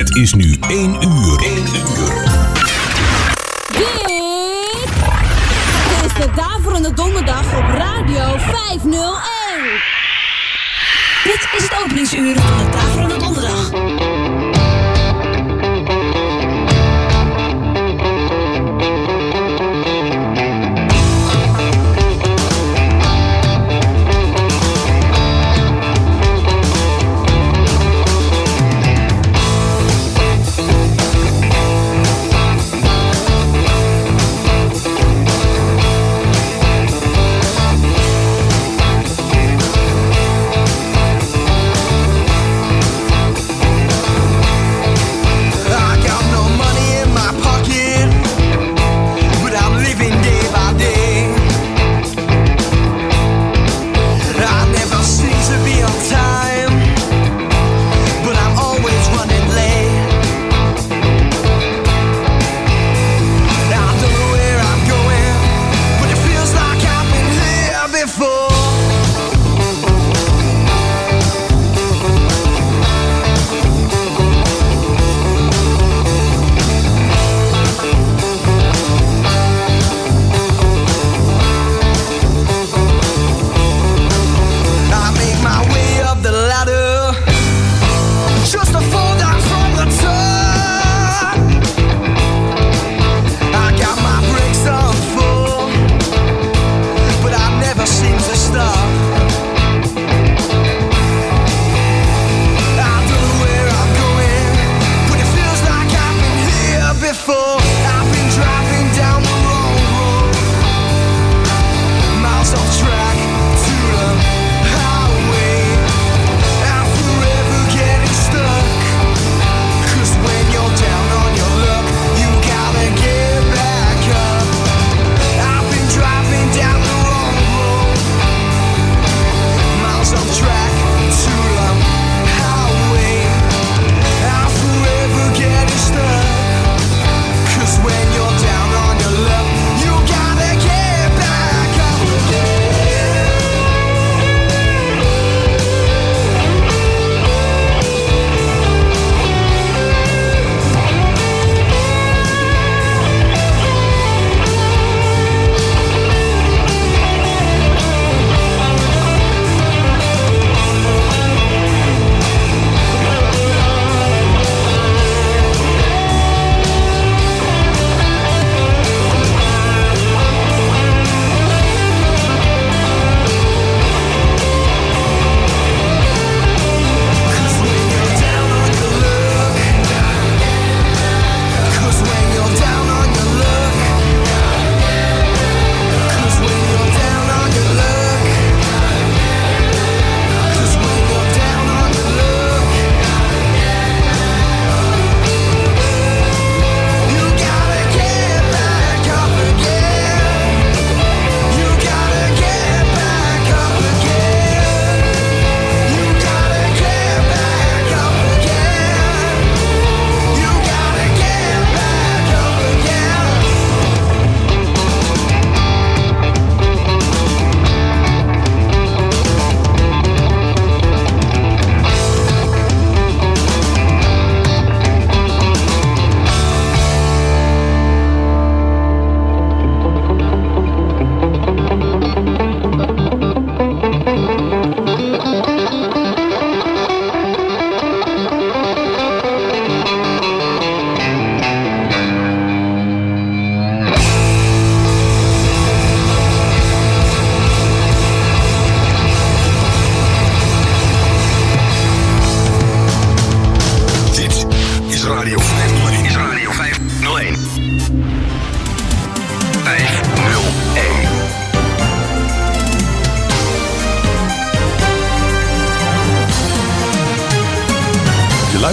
Het is nu 1 uur. 1 uur. Dit is de Daverende Donderdag op Radio 501. Dit is het openingsuur van de Daverende Donderdag.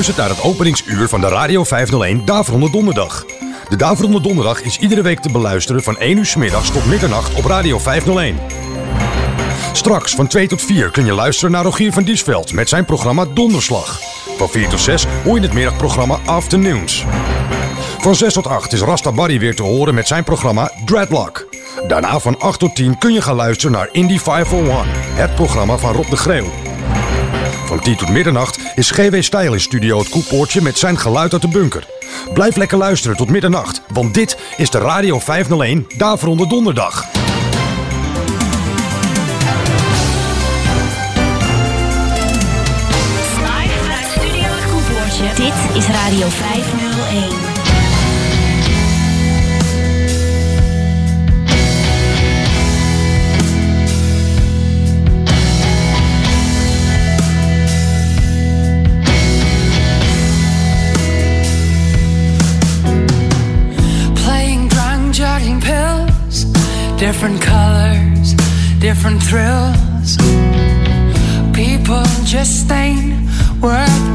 Je luistert naar het openingsuur van de Radio 501 Daverende Donderdag. De Daverende Donderdag is iedere week te beluisteren van 1 uur 's middags tot middernacht op Radio 501. Straks van 2 tot 4 kun je luisteren naar Rogier van Diesveld met zijn programma Donderslag. Van 4 tot 6 hoor je het middagprogramma Afternoons. Van 6 tot 8 is Rasta Barry weer te horen met zijn programma Dreadlock. Daarna van 8 tot 10 kun je gaan luisteren naar Indie 501, het programma van Rob de Greeuw. Van 10 tot middernacht is GW Stijl in Studio het koepoortje met zijn geluid uit de bunker. Blijf lekker luisteren tot middernacht, want dit is de Radio 501 Daverende Donderdag. Dit is Radio 501. Different colors, different thrills. People just ain't worth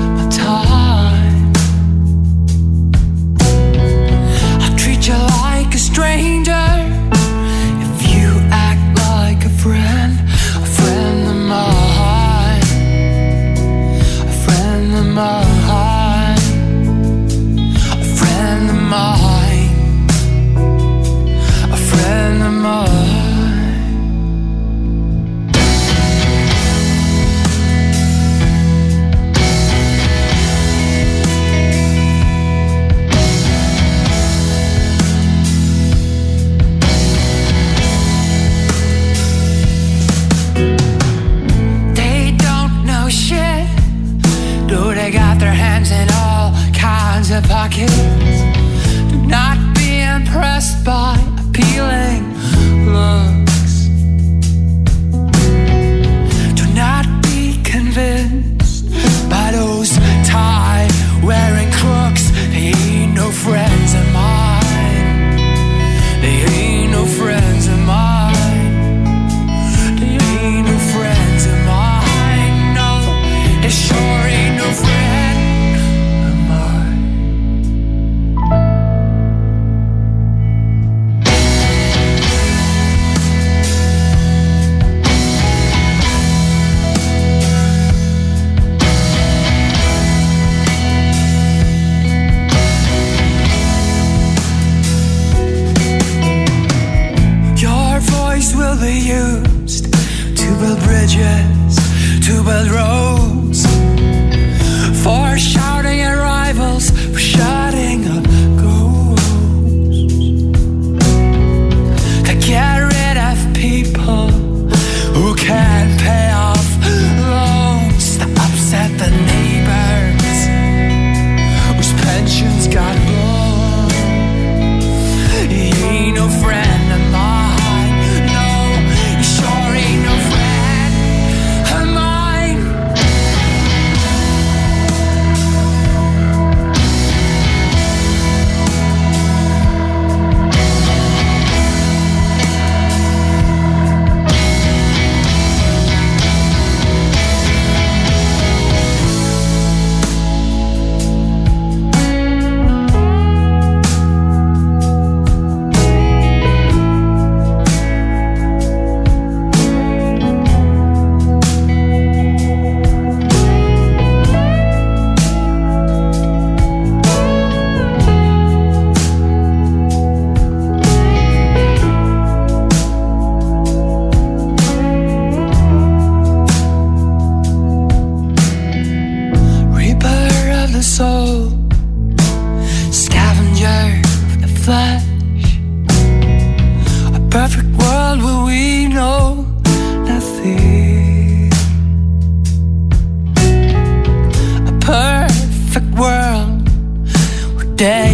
day.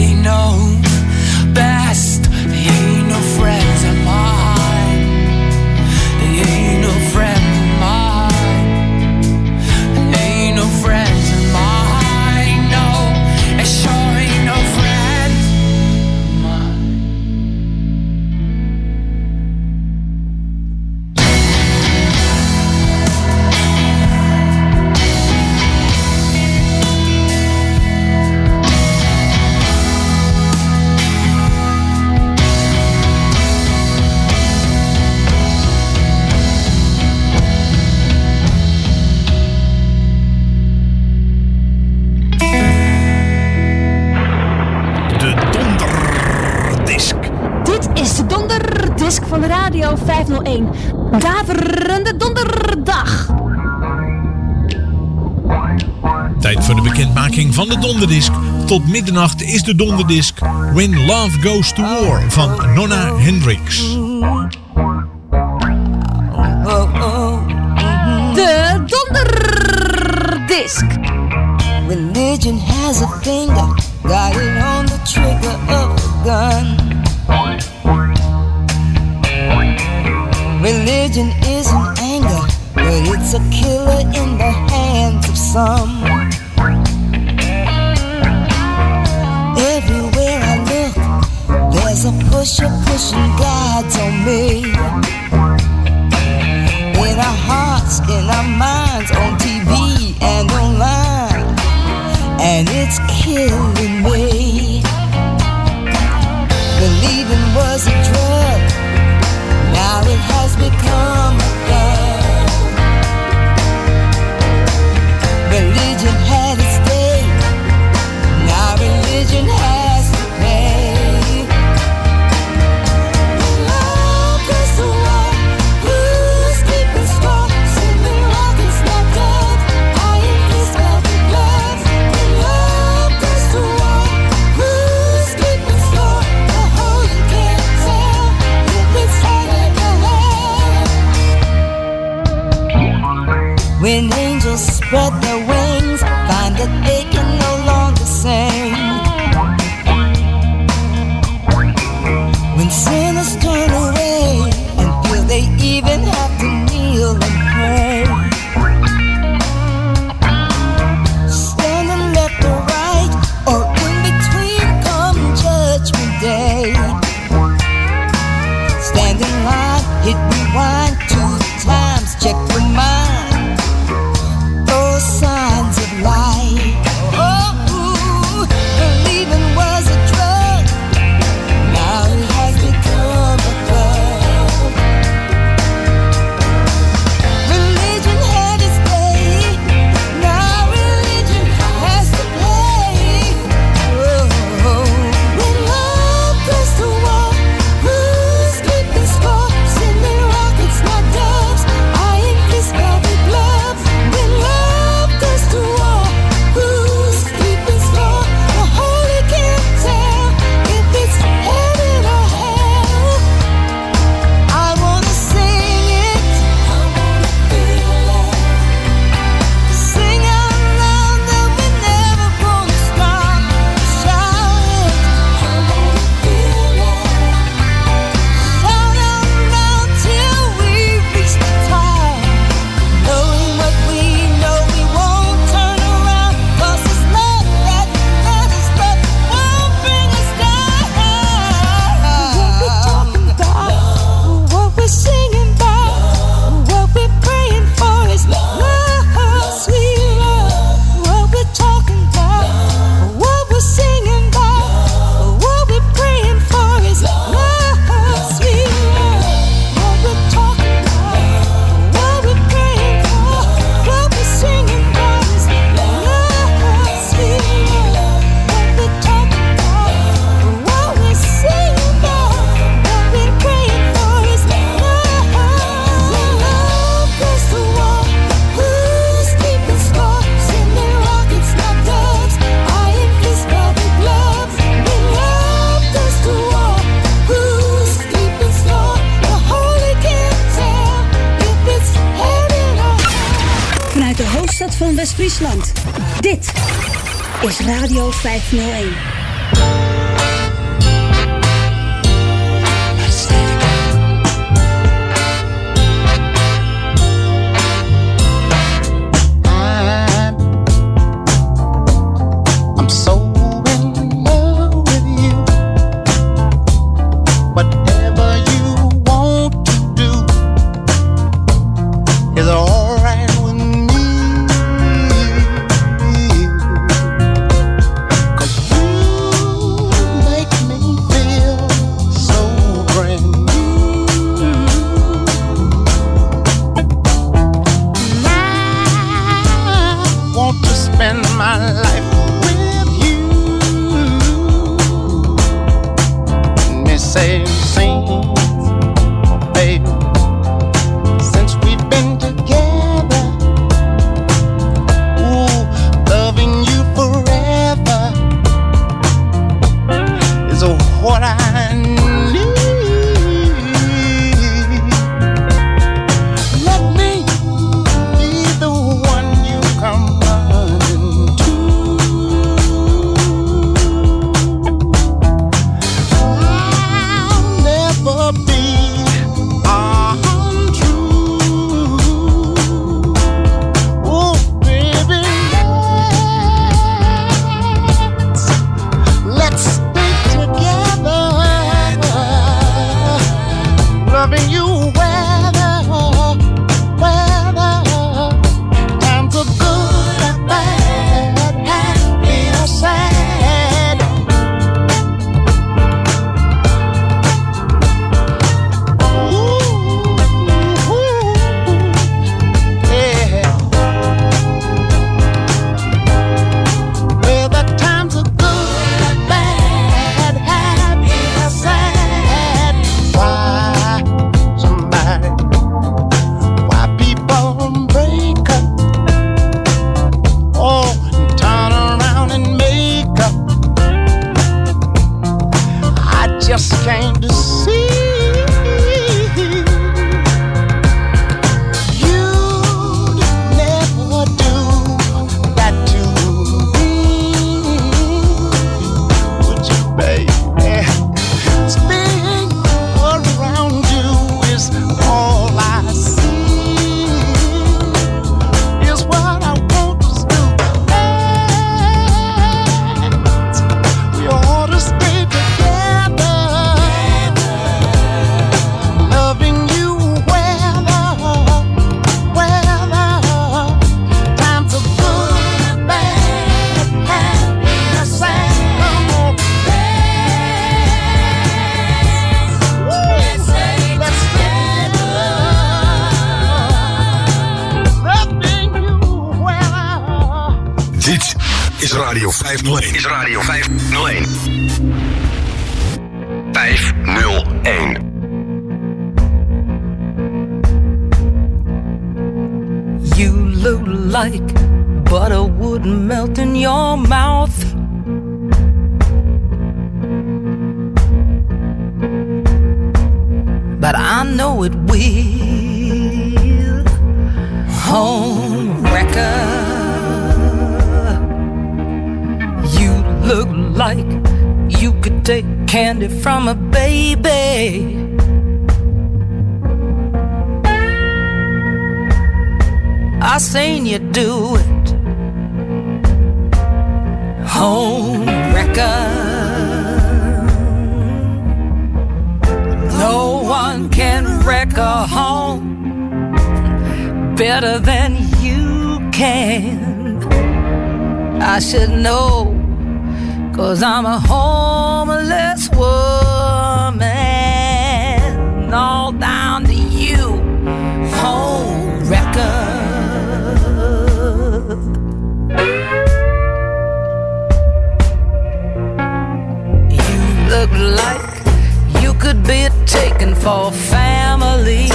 middernacht is de donderdisc When Love Goes to War van Nonna Hendricks. Snow better than you can. I should know, cause I'm a homeless woman, all down to you, home wrecker. You look like you could be taken for family.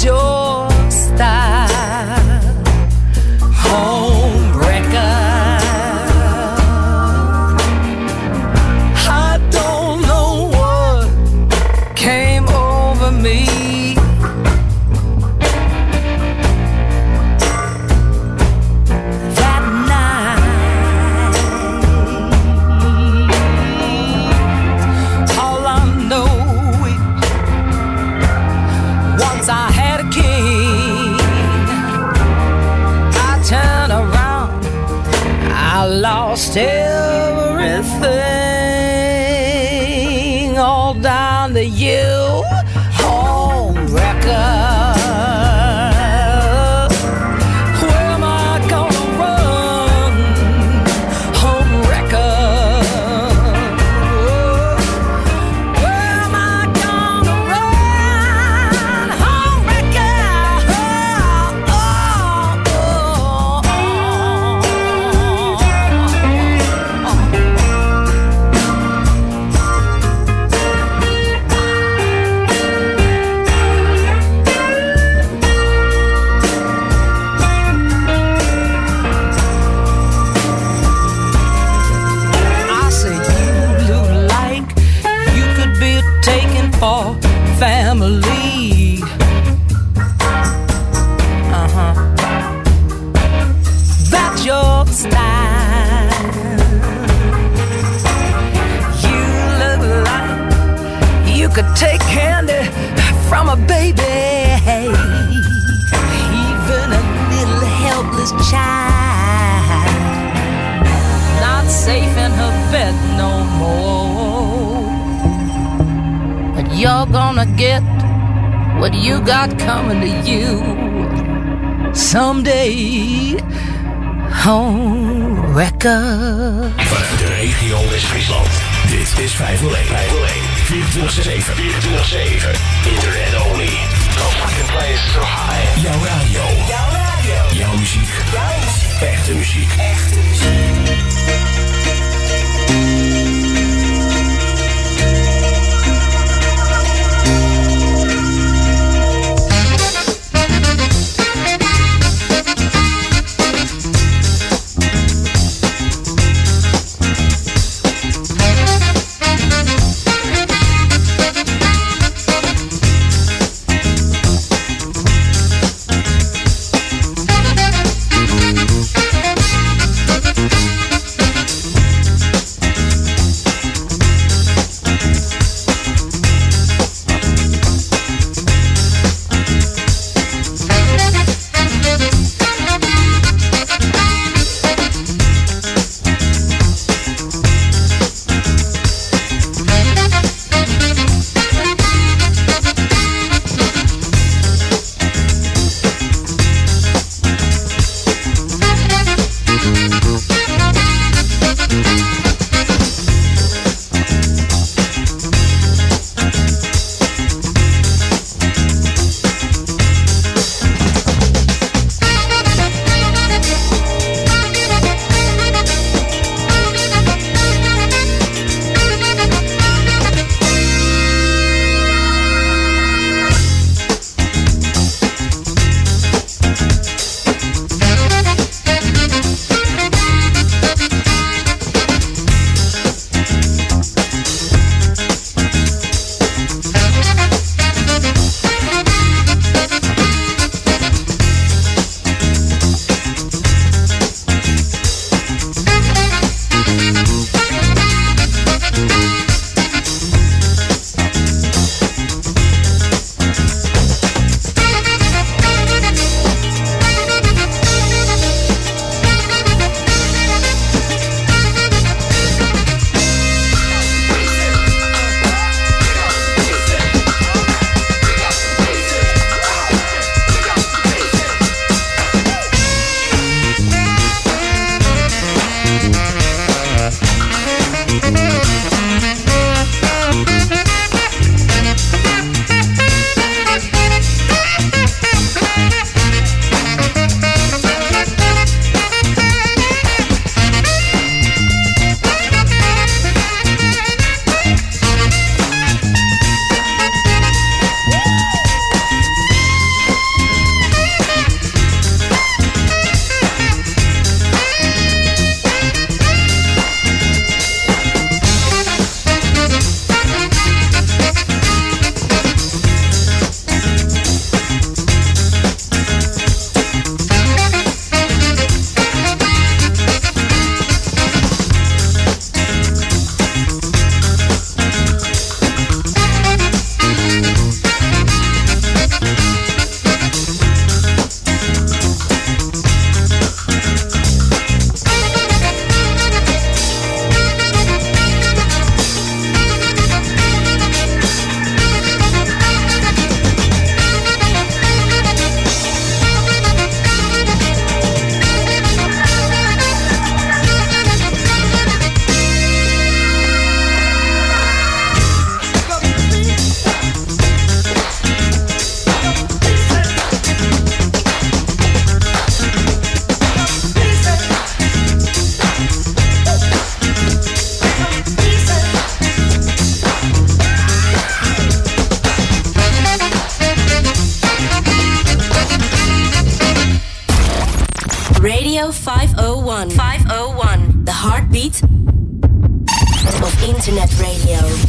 Joe Star. 24-7. 24-7. Radio.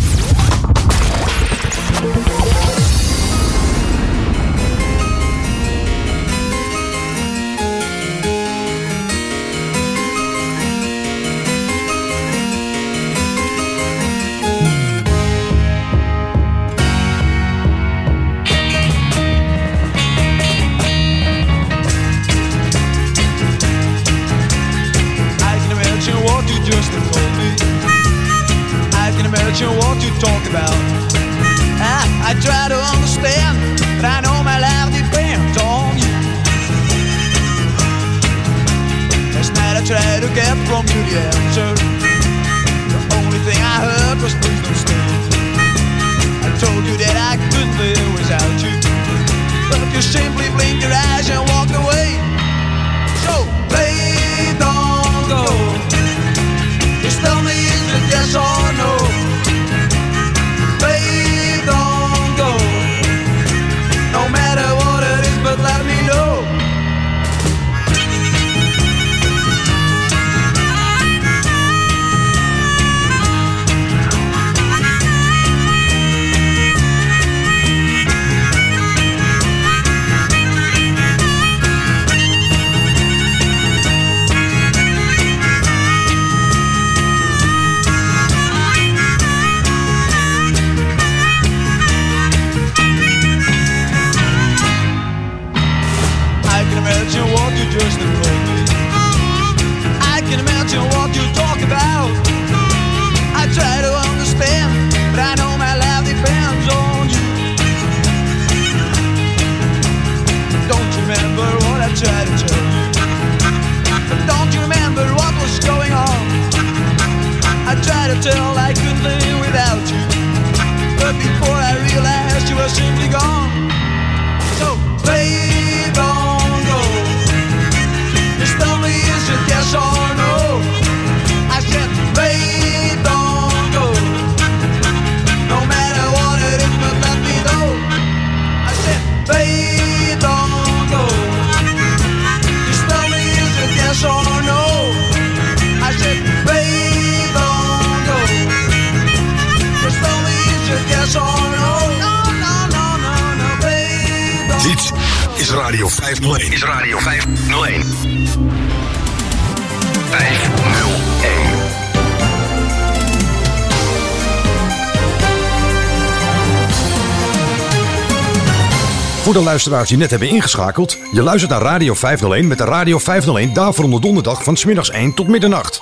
De luisteraars die net hebben ingeschakeld, je luistert naar Radio 501 met de Radio 501 Daverende Donderdag van smiddags 1 tot middernacht.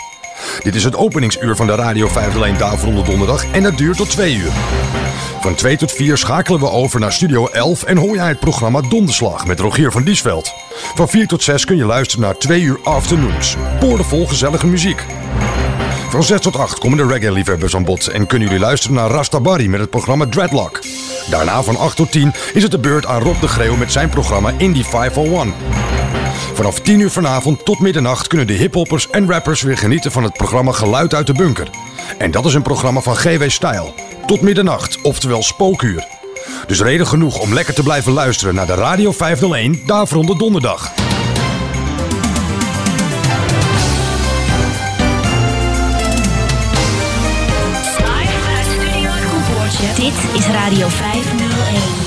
Dit is het openingsuur van de Radio 501 Daverende Donderdag en dat duurt tot 2 uur. Van 2 tot 4 schakelen we over naar Studio 11 en hoor jij het programma Donderslag met Rogier van Diesveld. Van 4 tot 6 kun je luisteren naar 2 uur afternoons. Boordevol gezellige muziek. Van 6 tot 8 komen de reggae-liefhebbers aan bod en kunnen jullie luisteren naar Rasta Barry met het programma Dreadlock. Daarna van 8 tot 10 is het de beurt aan Rob de Greeuw met zijn programma Indie 501. Vanaf 10 uur vanavond tot middernacht kunnen de hiphoppers en rappers weer genieten van het programma Geluid uit de Bunker. En dat is een programma van GW Style. Tot middernacht, oftewel spookuur. Dus reden genoeg om lekker te blijven luisteren naar de Radio 501 Daverende Donderdag. Dit is Radio 501.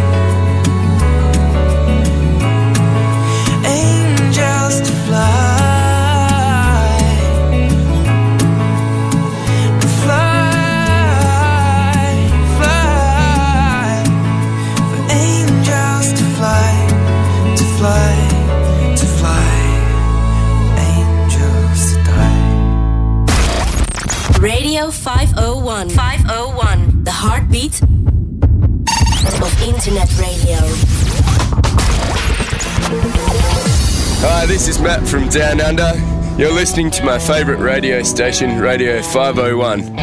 501. 501. The heartbeat of internet radio. Hi, this is Matt from Down Under. You're listening to my favourite radio station, Radio 501.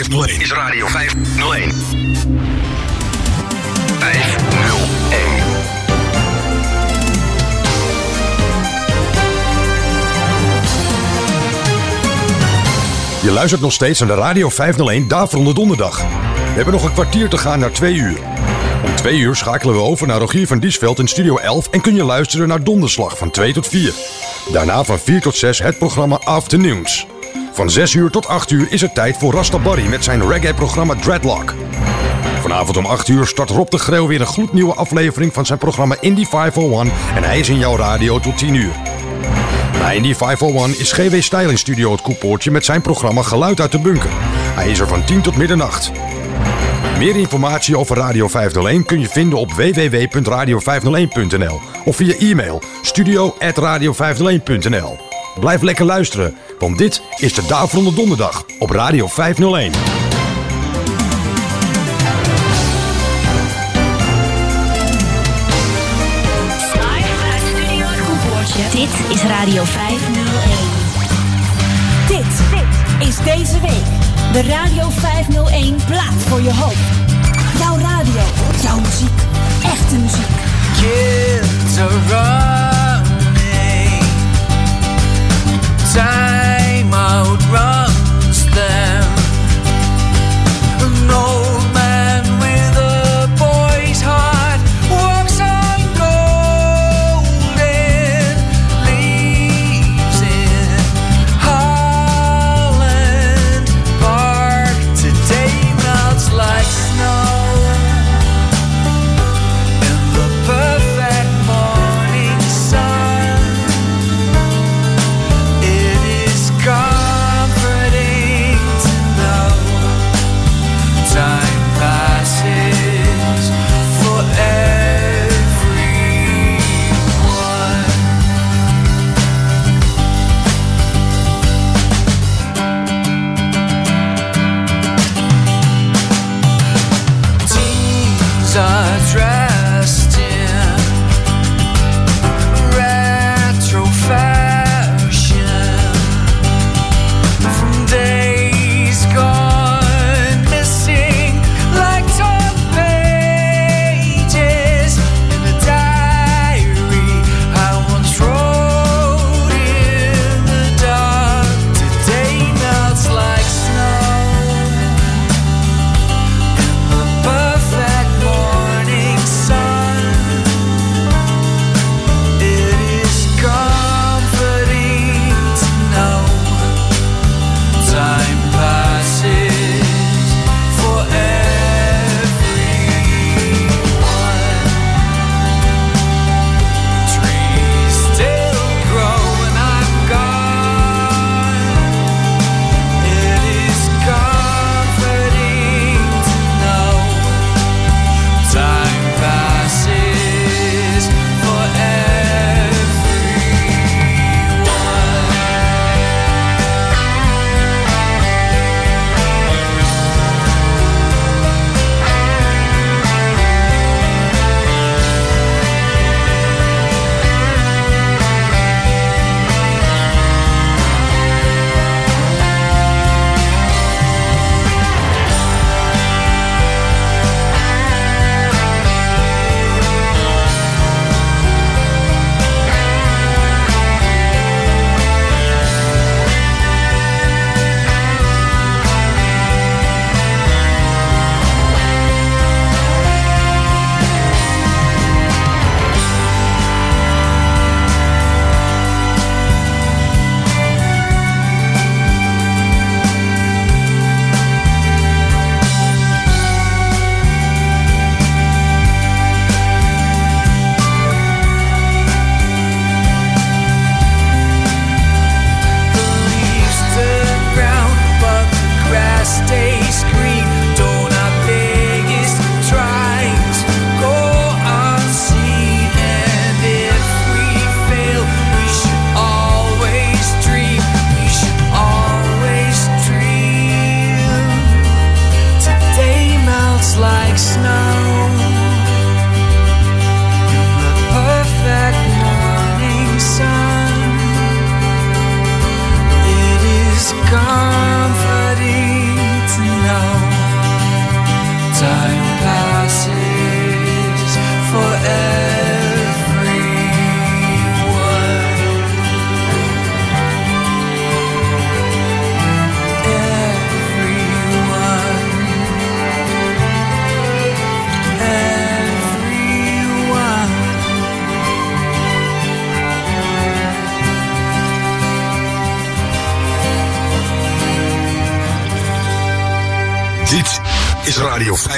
501. Is Radio 501. 501. Je luistert nog steeds naar de Radio 501 Daverende Donderdag. We hebben nog een kwartier te gaan naar twee uur. Om twee uur schakelen we over naar Rogier van Diesveld in Studio 11 en kun je luisteren naar Donderslag van 2 tot 4. Daarna van 4 tot 6 het programma Afternoons. Van 6 uur tot 8 uur is het tijd voor Rasta Barry met zijn reggae-programma Dreadlock. Vanavond om 8 uur start Rob de Greeuw weer een gloednieuwe aflevering van zijn programma Indie 501 en hij is in jouw radio tot 10 uur. Na Indie 501 is GW Stijl in Studio het Koepoortje met zijn programma Geluid uit de Bunker. Hij is er van 10 tot middernacht. Meer informatie over Radio 501 kun je vinden op www.radio501.nl of via e-mail studio.radio501.nl. Blijf lekker luisteren, want dit is de Daverende Donderdag op Radio 501. Live uit Studio Het Koepoortje. Dit is Radio 501. Dit is deze week de Radio 501 plaat voor je hoop. Jouw radio, jouw muziek, echte muziek. Kids are time out run.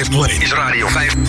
501. Is Radio 5.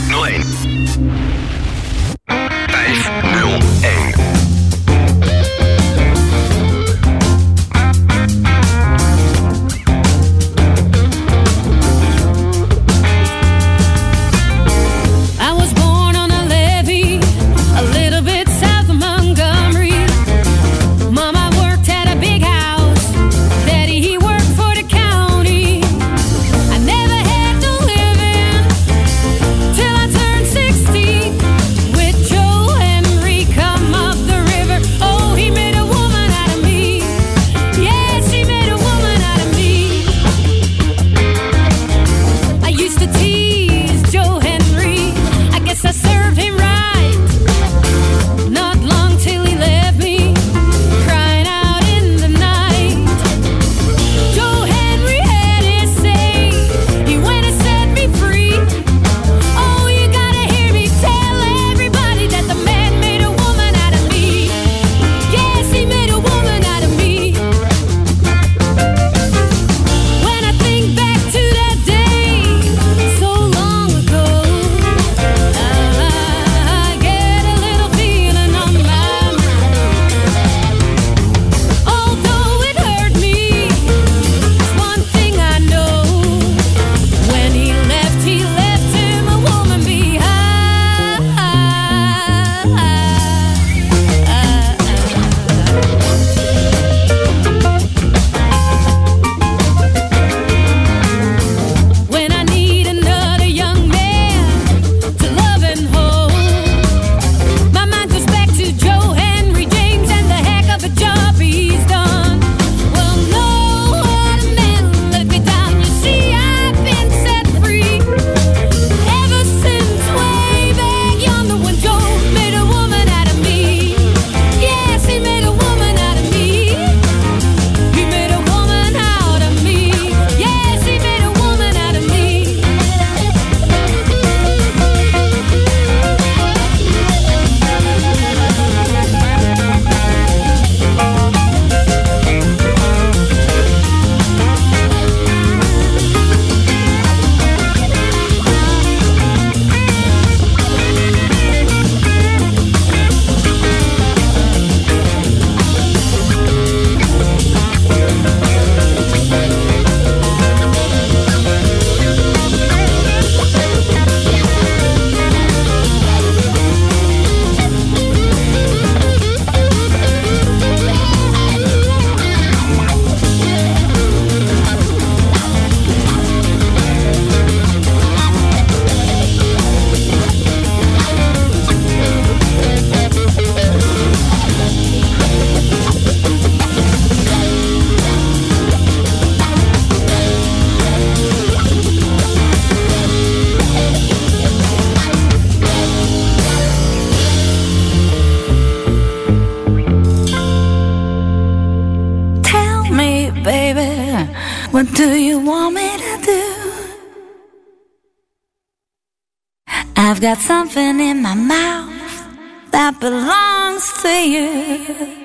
got something in my mouth that belongs to you.